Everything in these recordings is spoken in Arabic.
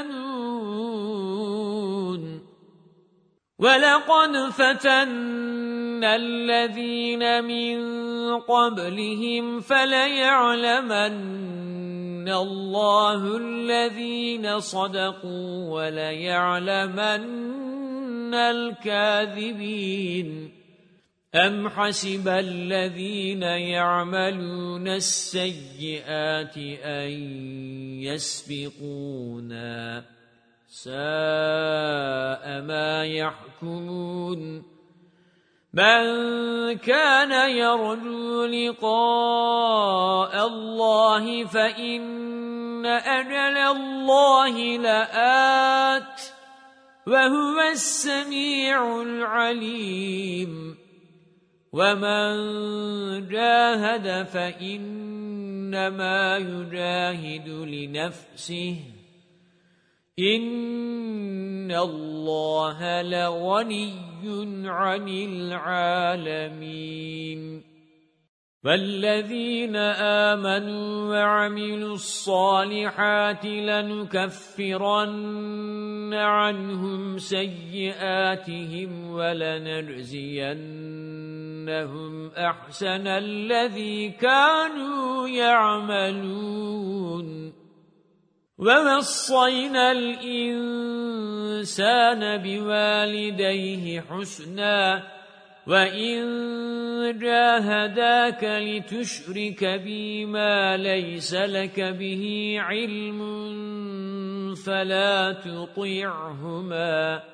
يفتنون ولقد فتنا الذين من قبلهم فليعلمن الله الذين صدقوا وليعلمن الكاذبين. أَمْ حَسِبَ الَّذِينَ يَعْمَلُونَ السَّيِّئَاتِ أَن يَسْبِقُونَا سَاءَ مَا يَحْكُمُونَ مَنْ كَانَ يَرْجُو لِقَاءَ اللَّهِ فَإِنَّ أَجَلَ اللَّهِ لَآتٍ وَهُوَ السَّمِيعُ الْعَلِيمُ وَمَن جَاهَدَ فَإِنَّمَا يُجَاهِدُ لِنَفْسِهِ. إِنَّ اللَّهَ لَغَنِيٌّ عَنِ الْعَالَمِينَ. وَالَّذِينَ آمَنُوا وَعَمِلُوا الصَّالِحَاتِ لَنُكَفِّرَنَّ عَنْهُمْ سَيِّئَاتِهِمْ وَلَنَجْزِيَنَّهُمْ أَحْسَنَ الَّذِي كَانُوا يَعْمَلُونَ. وَوَصَّيْنَا الْإِنسَانَ بِوَالِدَيْهِ حُسْنًا وَإِن جَاهَدَاكَ لِتُشْرِكَ بِي مَا لَيْسَ لَكَ بِهِ عِلْمٌ فَلَا تُطِعْهُمَا.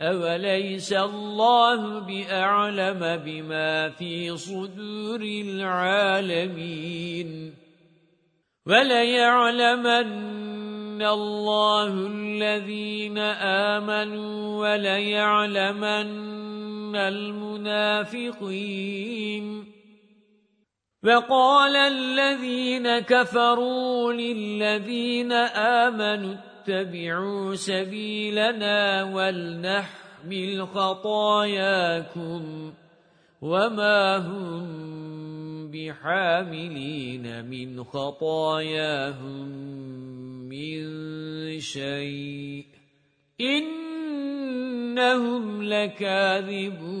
أَوَلَيْسَ اللَّهُ بِأَعْلَمَ بِمَا فِي صُدُورِ الْعَالَمِينَ وَلَيَعْلَمَنَّ اللَّهُ الَّذِينَ آمَنُوا وَلَيَعْلَمَنَّ الْمُنَافِقِينَ وَقَالَ الَّذِينَ كَفَرُوا لِلَّذِينَ آمَنُوا اتَّبِعُوا سَبِيلَنَا وَلْنَحْمِلْ خَطَايَاكُمْ وَمَا هُمْ بِحَامِلِينَ مِنْ خَطَايَاهُمْ مِنْ شَيْءٍ إِنَّهُمْ لَكَاذِبُونَ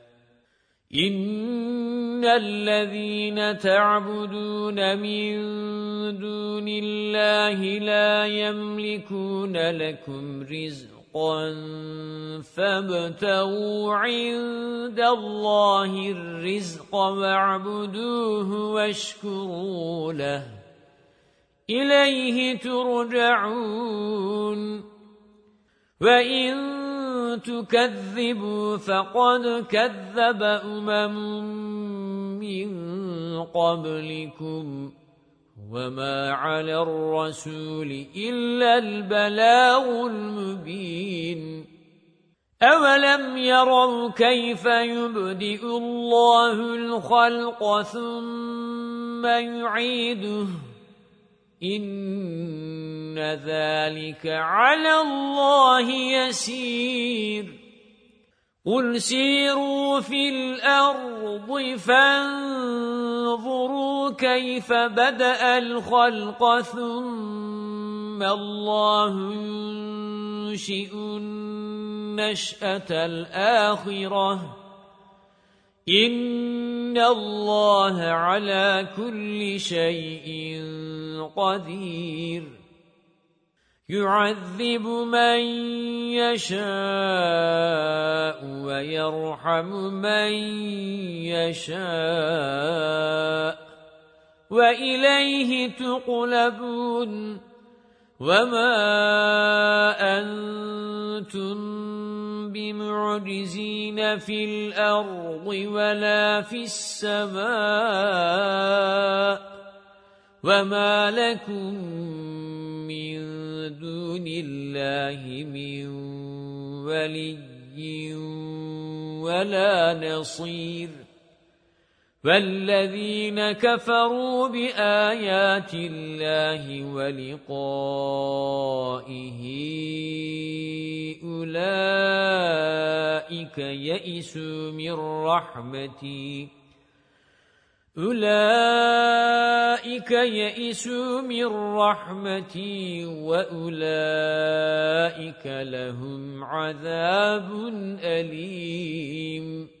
إِنَّ الَّذِينَ تَعْبُدُونَ مِن دُونِ اللَّهِ لَا يَمْلِكُونَ لَكُمْ رِزْقًا فَابْتَغُوا عِندَ اللَّهِ الرِّزْقَ وَاعْبُدُوهُ وَاشْكُرُوا لَهُ إِلَيْهِ تُرْجَعُونَ وَإِن تكذبوا فقد كذب أمم من قبلكم وما على الرسول إلا البلاغ المبين أَوَلَمْ يَرَوْا كَيْفَ يُبْدِئُ اللَّهُ الْخَلْقَ ثُمَّ يُعِيدُهُ إِنَّ ذَلِكَ عَلَى اللَّهِ يَسِيرٌ قُلْ سِيرُوا فِي الْأَرْضِ فَانظُرُوا كَيْفَ بَدَأَ الْخَلْقَ ثُمَّ اللَّهُ يُنشِئُ النَّشْأَةَ الْآخِرَةَ إِنَّ اللَّهَ عَلَى كُلِّ شَيْءٍ قَدِيرٌ. يُعَذِّبُ مَن يَشَاءُ وَيَرْحَمُ مَن يَشَاءُ. وَإِلَيْهِ تُقْلَبُونَ وَمَا أَنْتُمْ بِمُعْجِزِينَ فِي الْأَرْضِ وَلَا فِي السَّمَاءِ وَمَا لَكُمْ مِنْ دُونِ اللَّهِ مِنْ وَلِيٍّ وَلَا نَصِيرٍ وَالَّذِينَ كَفَرُوا بِآيَاتِ اللَّهِ وَلِقَائِهِ أُولَئِكَ يَئِسُوا مِنْ رَحْمَتِي أُولَئِكَ يَئِسُوا مِنْ رَحْمَتِي وَأُولَئِكَ لَهُمْ عَذَابٌ أَلِيمٌ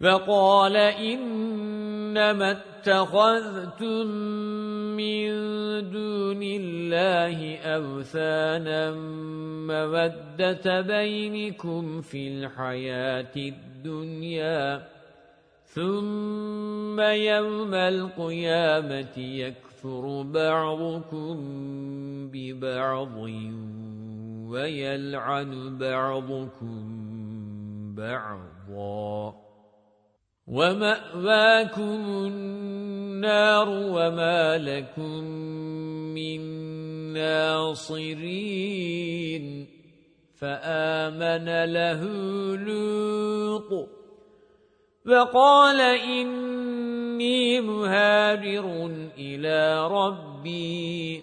فَقَالَ إِنَّمَا اتَّخَذْتُم مِّن دُونِ اللَّهِ أَوْثَانًا مَّوَدَّةَ بَيْنِكُمْ فِي الْحَيَاةِ الدُّنْيَا. ثُمَّ يَوْمَ الْقِيَامَةِ يَكْفُرُ بَعْضُكُم بِبَعْضٍ. وَيَلْعَنُ بَعْضُكُم بَعْضًا. وَمَأْوَاكُمُ النَّارُ وَمَا لَكُمْ مِنْ نَاصِرِينَ. فَآمَنَ لَهُ لُوطٌ وَقَالَ إِنِّي مُهَاجِرٌ إِلَى رَبِّي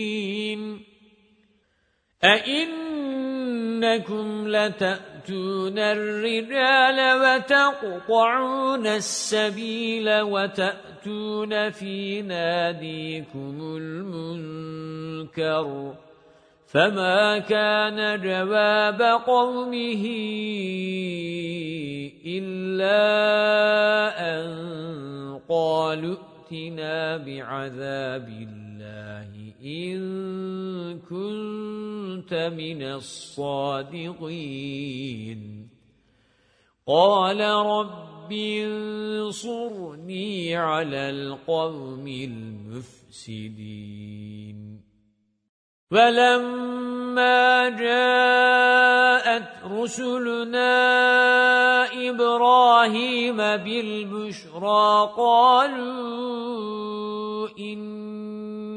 أَإِنَّكُمْ لَتَأْتُونَ تَأْتُونَ الرِّجَالَ وَتَقْطَعُونَ السَّبِيلَ وَتَأْتُونَ فِي نَادِيكُمُ الْمُنكَرَ فَمَا كَانَ جَوَابَ قَوْمِهِ إِلَّا أَن قَالُوا ائْتِنَا بِعَذَابِ اللَّهِ إِن كُنتَ مِنَ الصَّادِقِينَ قَالَ رَبِّ انصُرْنِي عَلَى الْقَوْمِ الْمُفْسِدِينَ وَلَمَّا جَاءَتْ رُسُلُنَا إِبْرَاهِيمَ بِالْبُشْرَى قَالُوا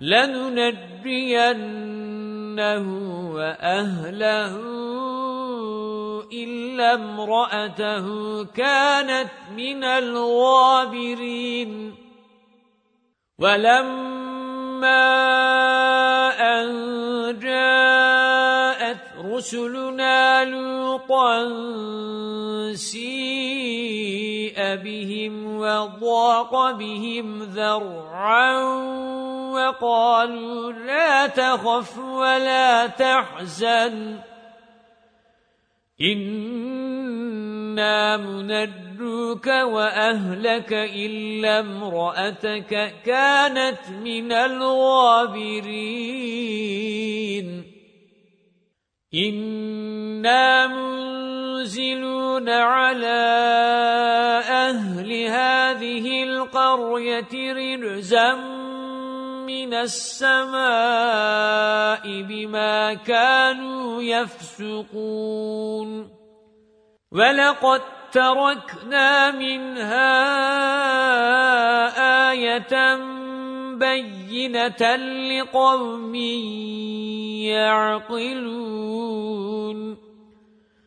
لَنُنَجِّيَنَّهُ وَأَهْلَهُ إِلَّا امْرَأَتَهُ كَانَتْ مِنَ الْغَابِرِينَ. وَلَمَّا أَنْ جَاءَتْ رُسُلُنَا لُوطًا سِيءَ بِهِمْ وَضَاقَ بِهِمْ ذَرْعًا وَقَالُوا لَا تَخَفْ وَلَا تَحْزَنْ. إِنَّا مُنَجُّوكَ وَأَهْلَكَ إِلَّا امْرَأَتَكَ كَانَتْ مِنَ الْغَابِرِينَ. إِنَّا مُنزِلُونَ عَلَى أَهْلِ هَذِهِ الْقَرْيَةِ رِجْزًا مِنَ السَّمَاءِ بِمَا كَانُوا يَفْسُقُونَ. وَلَقَدْ تَرَكْنَا مِنْهَا آيَةً بَيِّنَةً لِقَوْمٍ يَعْقِلُونَ.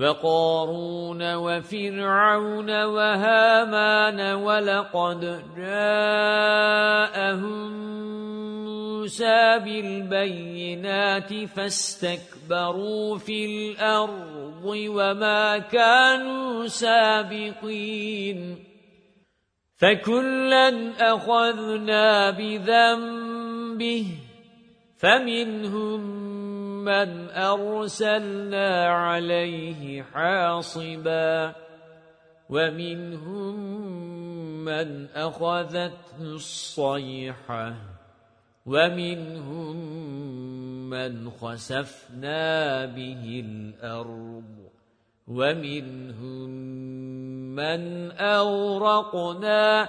وَقَارُونَ وَفِرْعَوْنَ وَهَامَانَ وَلَقَدْ جَاءَهُم مُوسَى بِالْبَيِّنَاتِ فَاسْتَكْبَرُوا فِي الْأَرْضِ وَمَا كَانُوا سَابِقِينَ فَكُلًّا أَخَذْنَا بِذَنبِهِ فَمِنْهُم مَّنْ أَرْسَلْنَا عَلَيْهِ حَاصِبًا وَمِنْهُم مَّنْ أَخَذَتْهُ الصَّيْحَةُ وَمِنْهُم مَّنْ خَسَفْنَا بِهِ الْأَرْضَ وَمِنْهُم مَّنْ أَغْرَقْنَا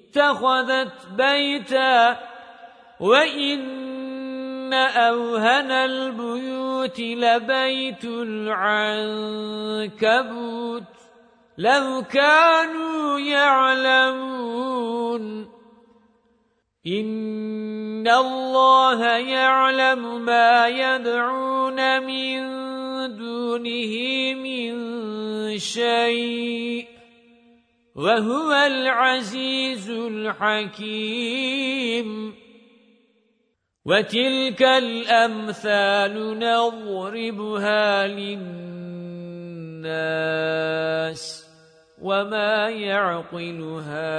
اتخذت بيتا وإن أوهن البيوت لبيت العنكبوت لو كانوا يعلمون. إن الله يعلم ما يدعون من دونه من شيء. وَهُوَ الْعَزِيزُ الْحَكِيمُ. وَتِلْكَ الْأَمْثَالُ نَضْرِبُهَا لِلنَّاسِ وَمَا يَعْقِلُهَا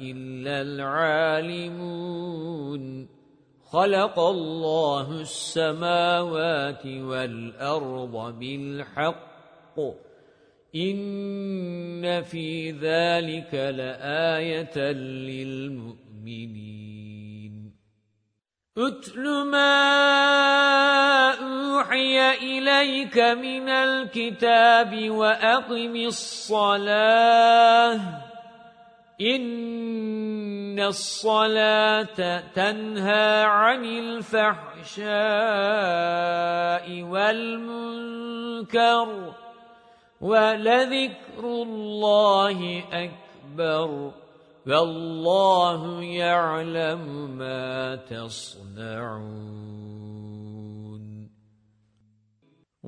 إِلَّا الْعَالِمُونَ. خَلَقَ اللَّهُ السَّمَاوَاتِ وَالْأَرْضَ بِالْحَقِّ. إِنَّ فِي ذَلِكَ لَآيَةً لِلْمُؤْمِنِينَ. أُتْلُ مَا أُوحِيَ إِلَيْكَ مِنَ الْكِتَابِ وَأَقِمِ الصَّلَاةَ. إِنَّ الصَّلَاةَ تَنْهَى عَنِ الْفَحْشَاءِ وَالْمُنكَرِ. وَلَذِكْرُ اللَّهِ أَكْبَرُ وَاللَّهُ يَعْلَمُ مَا تَصْنَعُونَ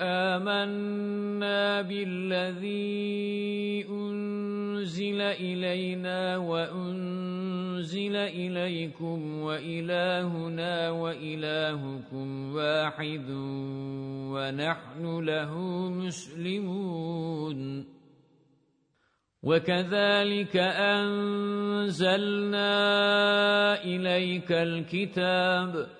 آمَنَّا بِالَّذِي أُنْزِلَ إِلَيْنَا وَأُنْزِلَ إِلَيْكُمْ وَإِلَٰهُنَا وَإِلَٰهُكُمْ وَاحِدٌ وَنَحْنُ لَهُ مُسْلِمُونَ. وَكَذَلِكَ أَنزَلْنَا إِلَيْكَ الْكِتَابَ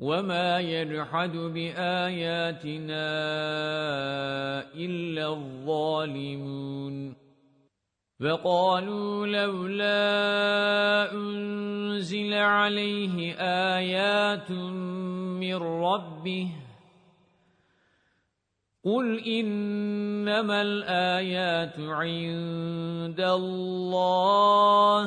وَمَا يَجْحَدُ بِآيَاتِنَا إِلَّا الظَّالِمُونَ وَقَالُوا لَوْلَا أُنْزِلَ عَلَيْهِ آيَاتٌ مِّن رَّبِّهِ قُلْ إِنَّمَا الْآيَاتُ عِندَ اللَّهِ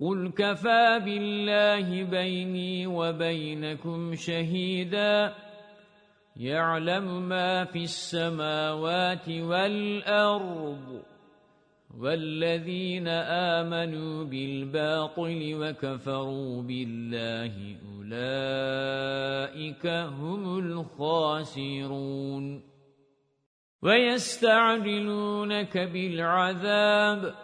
قُلْ كَفَى بِاللَّهِ بَيْنِي وَبَيْنَكُمْ شَهِيدًا يَعْلَمُ مَا فِي السَّمَاوَاتِ وَالْأَرْضِ وَالَّذِينَ آمَنُوا بِالْبَاطِلِ وَكَفَرُوا بِاللَّهِ أُولَئِكَ هُمُ الْخَاسِرُونَ وَيَسْتَعْجِلُونَكَ بِالْعَذَابِ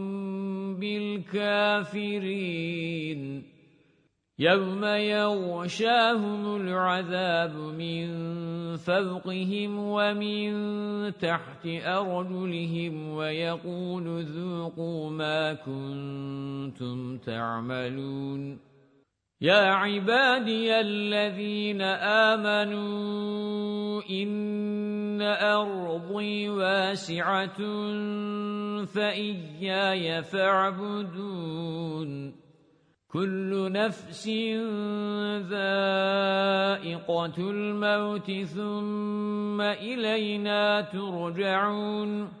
بِالْكَافِرِينَ. يَوْمَ يَغْشَاهُمُ الْعَذَابُ مِنْ فَوْقِهِمْ وَمِنْ تَحْتِ أَرْجُلِهِمْ وَيَقُولُ ذُوقُوا مَا كُنْتُمْ تَعْمَلُونَ. يَا عِبَادِيَ الَّذِينَ آمَنُوا إِنَّ أَرْضِي وَاسِعَةٌ فَإِيَّايَ فَاعْبُدُونِ كُلُّ نَفْسٍ ذَائِقَةُ الْمَوْتِ ثُمَّ إِلَيْنَا تُرْجَعُونَ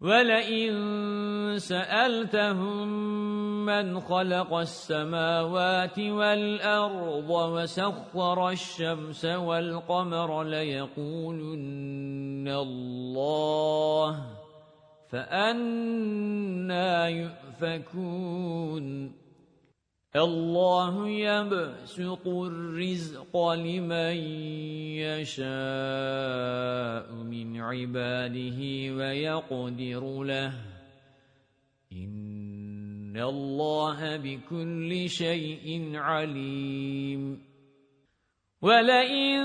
وَلَئِن سَأَلْتَهُم مَّنْ خَلَقَ السَّمَاوَاتِ وَالْأَرْضَ وَسَخَّرَ الشَّمْسَ وَالْقَمَرَ لَيَقُولُنَّ اللَّهُ فَأَنَّى يُؤْفَكُونَ الله يبسط الرزق لمن يشاء من عباده ويقدر له. إن الله بكل شيء عليم. وَلَئِن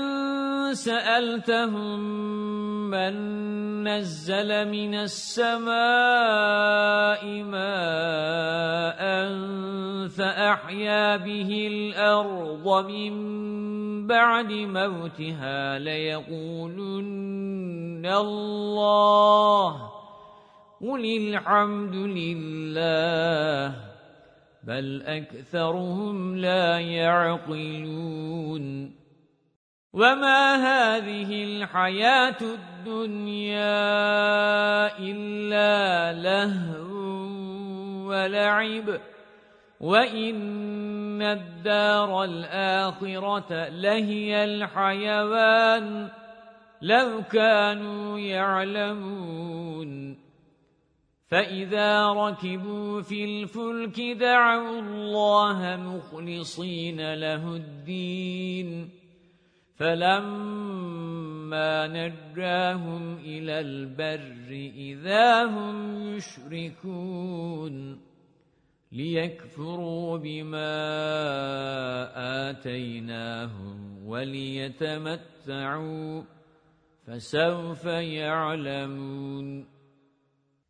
سَأَلْتَهُم مَّن نَّزَّلَ مِنَ السَّمَاءِ مَاءً فَأَحْيَا بِهِ الْأَرْضَ مِن بَعْدِ مَوْتِهَا لَيَقُولُنَّ اللَّهُ قُلِ الْحَمْدُ لِلَّهِ بَلْ أَكْثَرُهُمْ لَا يَعْقِلُونَ وَمَا هَذِهِ الْحَيَاةُ الدُّنْيَا إِلَّا لَهْوٌ وَلَعِبٌ وَإِنَّ الدَّارَ الْآخِرَةَ لَهِيَ الْحَيَوَانُ لَوْ كَانُوا يَعْلَمُونَ فَإِذَا رَكِبُوا فِي الْفُلْكِ دَعَوُا اللَّهَ مُخْلِصِينَ لَهُ الدِّينَ فَلَمَّا نَجَّاهُمْ إِلَى الْبَرِّ إِذَا هُمْ يُشْرِكُونَ لِيَكْفُرُوا بِمَا آتَيْنَاهُمْ وَلِيَتَمَتَّعُوا فَسَوْفَ يَعْلَمُونَ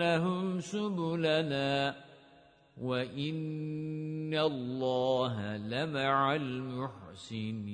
لنهدينهم سبلنا وَإِنَّ اللَّهَ لَمَعَ الْمُحْسِنِينَ